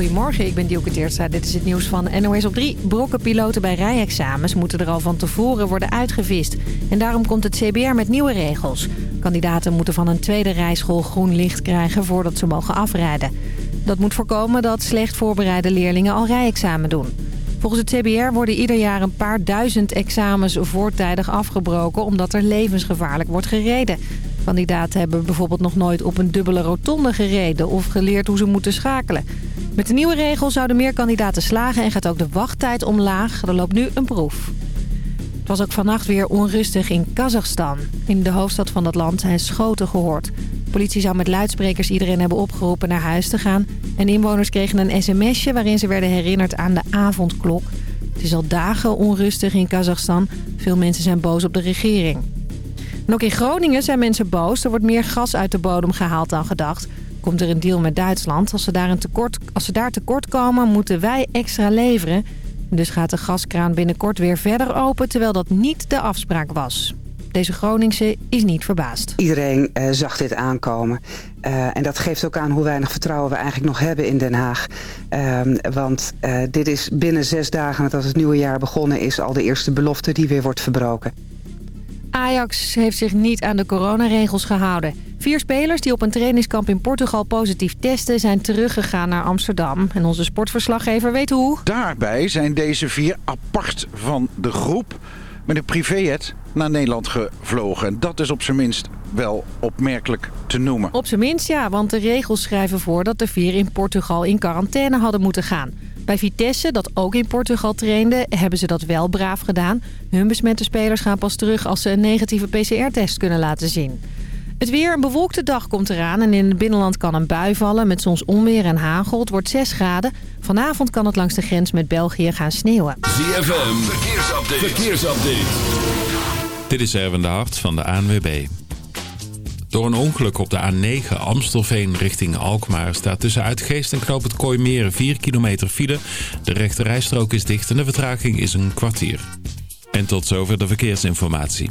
Goedemorgen, ik ben Dielke Teertstra. Dit is het nieuws van NOS op 3. Brokkenpiloten bij rijexamens moeten er al van tevoren worden uitgevist. En daarom komt het CBR met nieuwe regels. Kandidaten moeten van een tweede rijschool groen licht krijgen voordat ze mogen afrijden. Dat moet voorkomen dat slecht voorbereide leerlingen al rijexamen doen. Volgens het CBR worden ieder jaar een paar duizend examens voortijdig afgebroken... omdat er levensgevaarlijk wordt gereden. Kandidaten hebben bijvoorbeeld nog nooit op een dubbele rotonde gereden... of geleerd hoe ze moeten schakelen. Met de nieuwe regel zouden meer kandidaten slagen en gaat ook de wachttijd omlaag. Er loopt nu een proef. Het was ook vannacht weer onrustig in Kazachstan. In de hoofdstad van dat land zijn schoten gehoord. De politie zou met luidsprekers iedereen hebben opgeroepen naar huis te gaan. En inwoners kregen een sms'je waarin ze werden herinnerd aan de avondklok. Het is al dagen onrustig in Kazachstan. Veel mensen zijn boos op de regering. En ook in Groningen zijn mensen boos. Er wordt meer gas uit de bodem gehaald dan gedacht. Komt er een deal met Duitsland. Als ze daar, een tekort, als ze daar tekort komen, moeten wij extra leveren. Dus gaat de gaskraan binnenkort weer verder open... terwijl dat niet de afspraak was. Deze Groningse is niet verbaasd. Iedereen uh, zag dit aankomen. Uh, en dat geeft ook aan hoe weinig vertrouwen we eigenlijk nog hebben in Den Haag. Uh, want uh, dit is binnen zes dagen nadat het nieuwe jaar begonnen is... al de eerste belofte die weer wordt verbroken. Ajax heeft zich niet aan de coronaregels gehouden. Vier spelers die op een trainingskamp in Portugal positief testen... zijn teruggegaan naar Amsterdam. En onze sportverslaggever weet hoe. Daarbij zijn deze vier apart van de groep... met een privéjet naar Nederland gevlogen. En dat is op zijn minst wel opmerkelijk te noemen. Op zijn minst ja, want de regels schrijven voor... dat de vier in Portugal in quarantaine hadden moeten gaan... Bij Vitesse, dat ook in Portugal trainde, hebben ze dat wel braaf gedaan. Hun besmette spelers gaan pas terug als ze een negatieve PCR-test kunnen laten zien. Het weer, een bewolkte dag komt eraan en in het binnenland kan een bui vallen met soms onweer en hagel. Het wordt 6 graden. Vanavond kan het langs de grens met België gaan sneeuwen. ZFM, verkeersupdate. verkeersupdate. Dit is Erwin de Hart van de ANWB. Door een ongeluk op de A9 Amstelveen richting Alkmaar staat tussen Uitgeest en Knoop het Kooimeer 4 kilometer file. De rechte rijstrook is dicht en de vertraging is een kwartier. En tot zover de verkeersinformatie.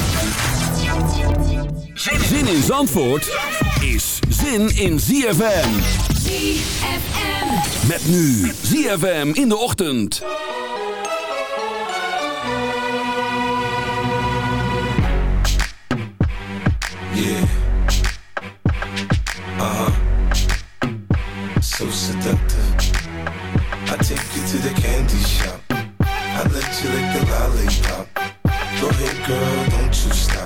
Zin in Zandvoort is zin in ZFM. ZFM. Met nu ZFM in de ochtend. Yeah. Uh huh. So seductive. I take you to the candy shop. I let you lick the lollipop. Go ahead, girl, don't you stop.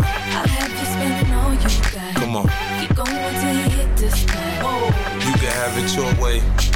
Huh. I'll have you spending all you got. Come on. Keep going till you hit the spot. You can have it your way.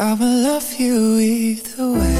I will love you either way.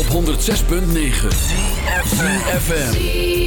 Op 106.9 FM.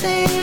say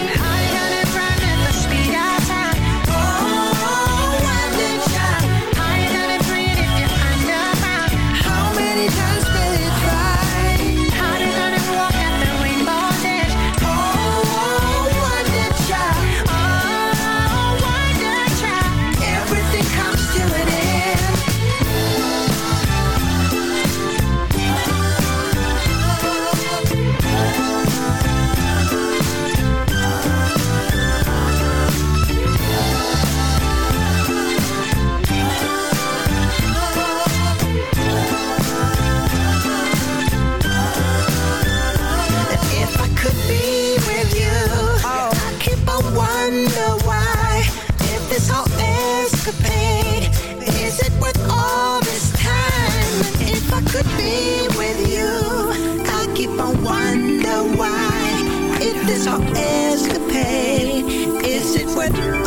this whole escapade. Is it worth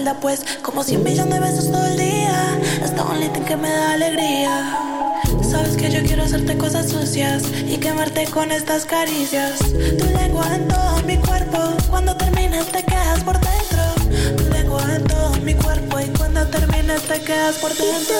espalda, pues como 100 millones de besos todo el día. Hasta un en que me da alegría. Sabes que yo quiero hacerte cosas sucias y quemarte con estas caricias. Tu lengua en todo mi cuerpo, cuando terminas te quedas por dentro. Tu lengua en todo mi cuerpo y cuando terminas te quedas por dentro.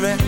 weg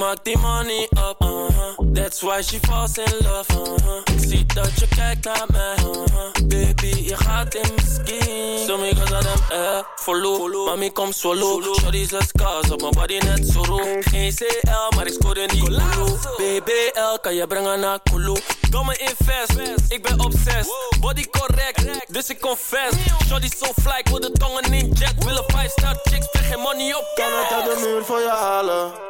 Maak die money up, uh-huh. That's why she falls in love, uh-huh. Ik zie dat je kijkt naar mij, uh-huh. Baby, je gaat in mijn skin. So me cause of them, eh, follow. Mami, kom solo. Shorty's les cars op mijn body net zo roe. Geen CL, maar ik scoorde die Kulu. BBL, kan je brengen naar Kulu. Domme invest, ik ben obsessed. Body correct, dus ik confess. Shorty so fly, ik wil de tongen in jet. Willen 5 star chicks, spreek geen money op. Kan het uit de muur voor je halen?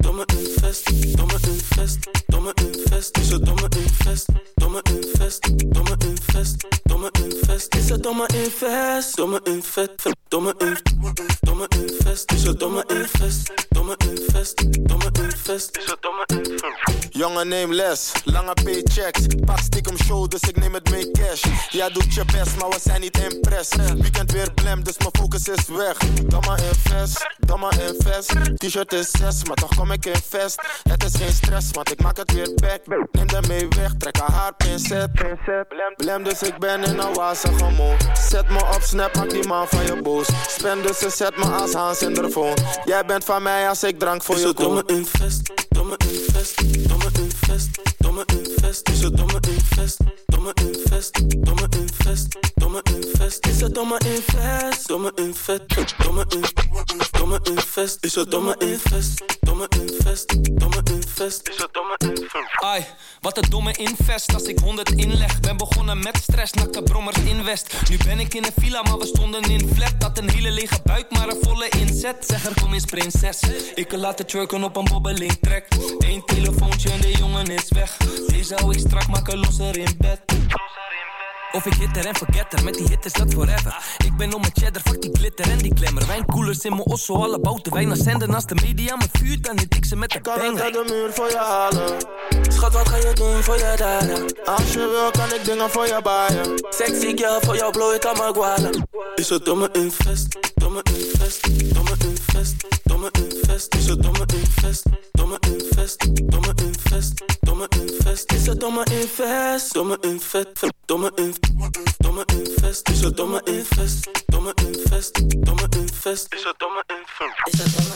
domme invest, domme invest, domme invest. Is het domme invest, domme invest, domme invest, domme invest. Is het domme invest, domme invest, domme invest, domme invest. Is het domme invest, domme invest, domme invest. Is het domme invest. Jongen, neem les, lange paychecks. Pak stiekem show, dus ik neem het mee cash. Jij doet je best, maar we zijn niet impressed. Weekend weer blem, dus mijn focus is weg. Domme invest, domme invest. T-shirt is 6, maar toch kom ik Het is geen stress, want ik maak het weer back. Neem de mee weg, trek haar haar pincet. Blem, dus ik ben in een wazige mode. Zet me op snap, maak die man van je boos. Spend dus ze zet me als Hans in de phone. Jij bent van mij als ik drank voor je koop. Invest, domme invest, domme invest, domme invest. Is het domme invest, domme invest, domme invest, domme invest. Is het domme invest, domme invest, domme invest, domme invest. Is het domme invest, domme invest, domme invest. Is het domme invest. Ai, wat een domme invest als ik 100 inleg. Ben begonnen met stress, nakte brommers in West. Nu ben ik in een villa, maar we stonden in flat. Dat een hele lege buik, maar een volle inzet. Zeg er kom eens prinses. Ik laat het twerken op een bobbeling trek. Eén telefoontje en de jongen is weg. Deze hou ik strak, maken losser in bed. Of ik hitter en forgetter, met die hit is dat forever. Ik ben om mijn cheddar, fuck die glitter en die klemmer. Wijnkoelers in mijn osso, alle bouten wijn zenden. Als de media me vuurt, dan hit ik ze met de Kan banger. ik uit de muur voor je halen? Schat, wat ga je doen voor je daden? Als je wil, kan ik dingen voor je baaien. Sexy girl, voor jou blow ik aan mijn gwalen. Is het domme invest, domme invest, domme invest, domme invest. Is het domme invest, domme invest, domme invest, domme invest, domme invest. Is het domme invest, domme invest, domme invest. Is het domme invest. Is het domme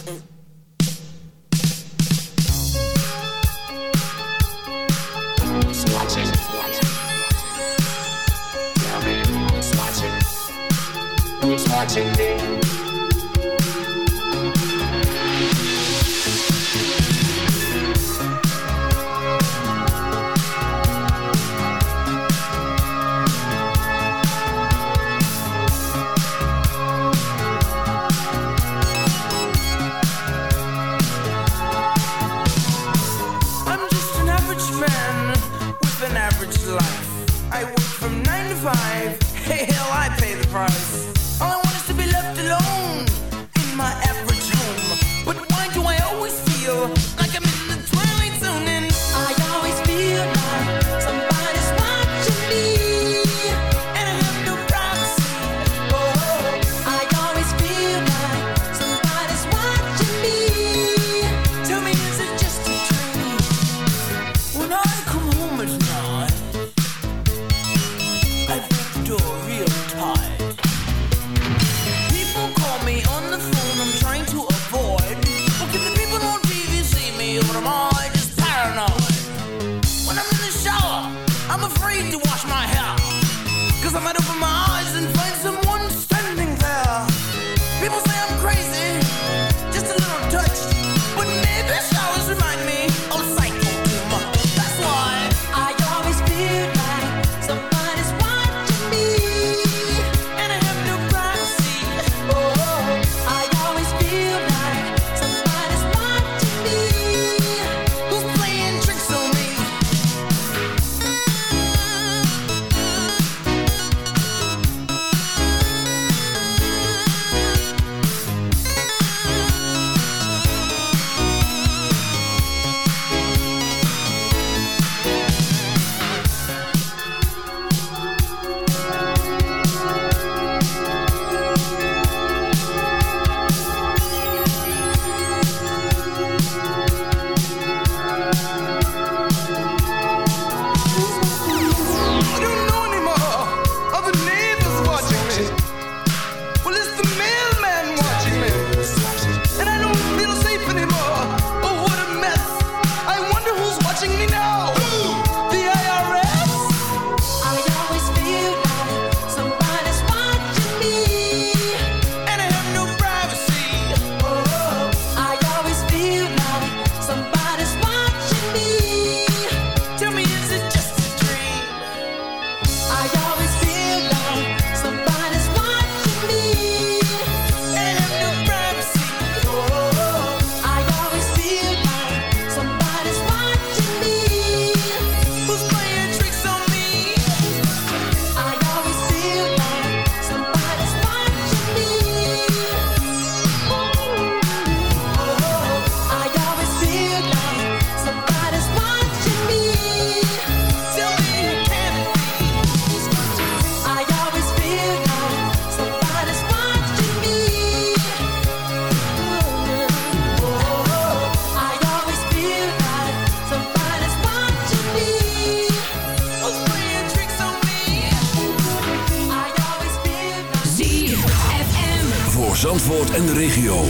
En de regio.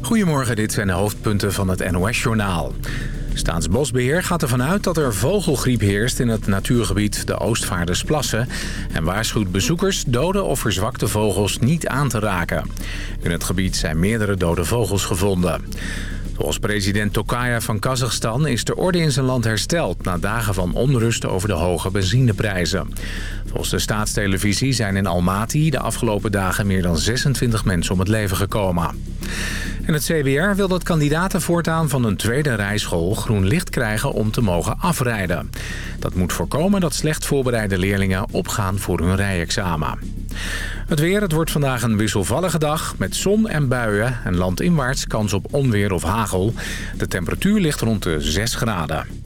Goedemorgen, dit zijn de hoofdpunten van het NOS-journaal. Staatsbosbeheer gaat ervan uit dat er vogelgriep heerst in het natuurgebied de Oostvaardersplassen... en waarschuwt bezoekers dode of verzwakte vogels niet aan te raken. In het gebied zijn meerdere dode vogels gevonden. Volgens president Tokayev van Kazachstan is de orde in zijn land hersteld... na dagen van onrust over de hoge benzineprijzen. Volgens de staatstelevisie zijn in Almaty de afgelopen dagen... meer dan 26 mensen om het leven gekomen. En het CBR wil dat kandidaten voortaan van een tweede rijschool groen licht krijgen om te mogen afrijden. Dat moet voorkomen dat slecht voorbereide leerlingen opgaan voor hun rijexamen. Het weer, het wordt vandaag een wisselvallige dag met zon en buien en landinwaarts kans op onweer of hagel. De temperatuur ligt rond de 6 graden.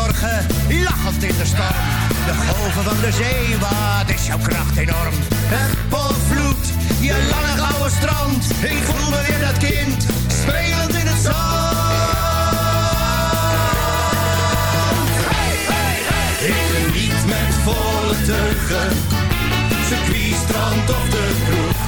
zorgen, lachend in de storm. De golven van de zee, wat is jouw kracht enorm. Het potvloed, je lange gouden strand. Ik voel me weer dat kind, spelend in het zand. Ik geniet met volle teugen, circuit, strand of de kroeg.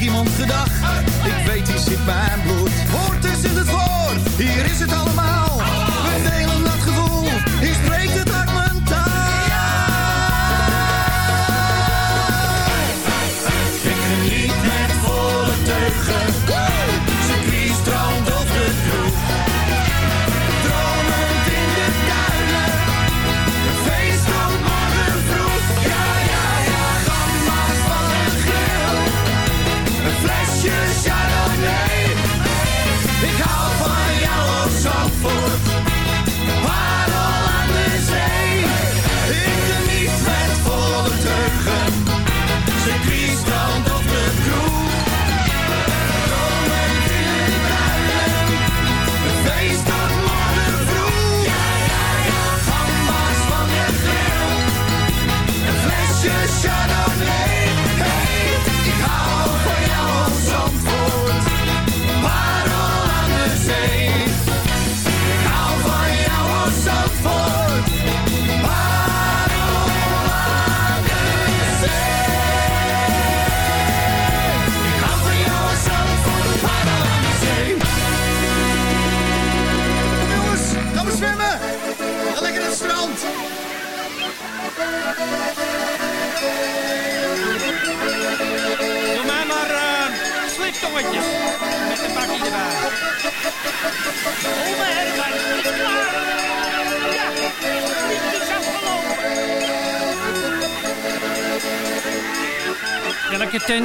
Iemand gedag, ik weet die zit mijn bloed. Hoort is in het voor, hier is het allemaal. He's breaking.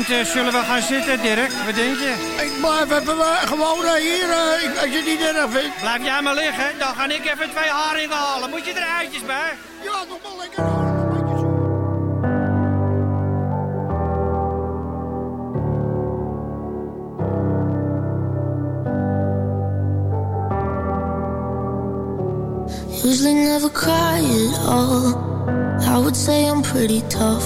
Eh, zullen we gaan zitten, Dirk? Wat denk je? Ik blijf even eh, gewoon eh, hier, ik- als je het niet erg vindt. Blijf jij maar liggen, dan ga ik even twee haringen halen. Moet je er eitjes bij? Ja, nog wel lekker. Usually never cry at all. I would say I'm pretty tough.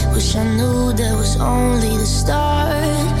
Wish I knew that was only the start.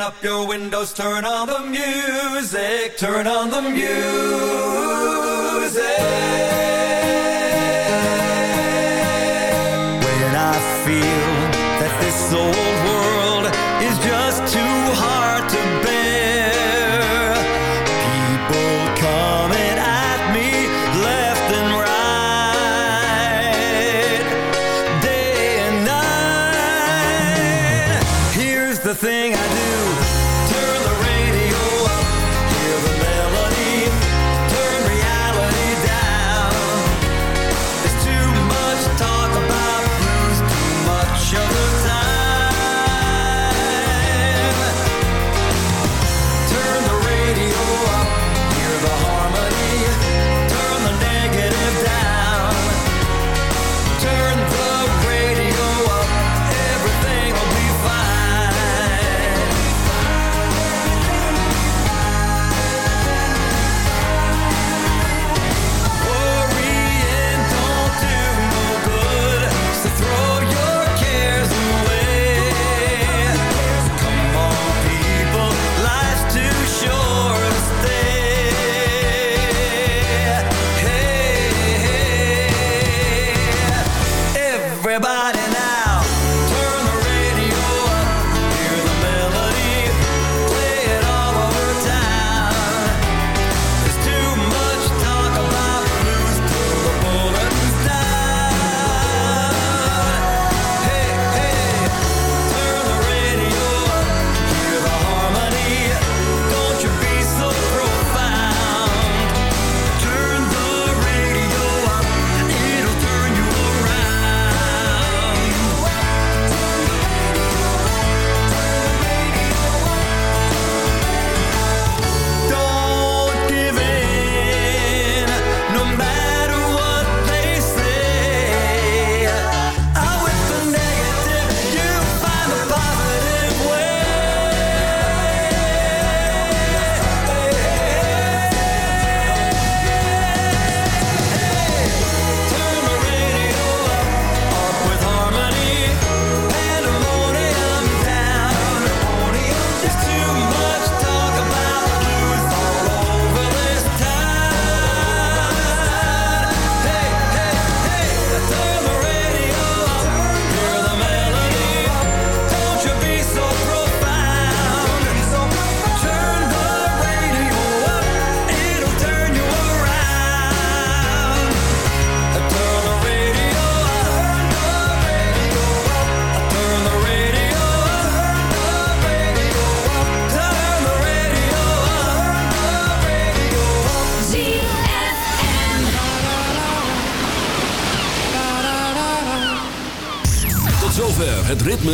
Up your windows, turn on the music, turn on the music. When I feel that this old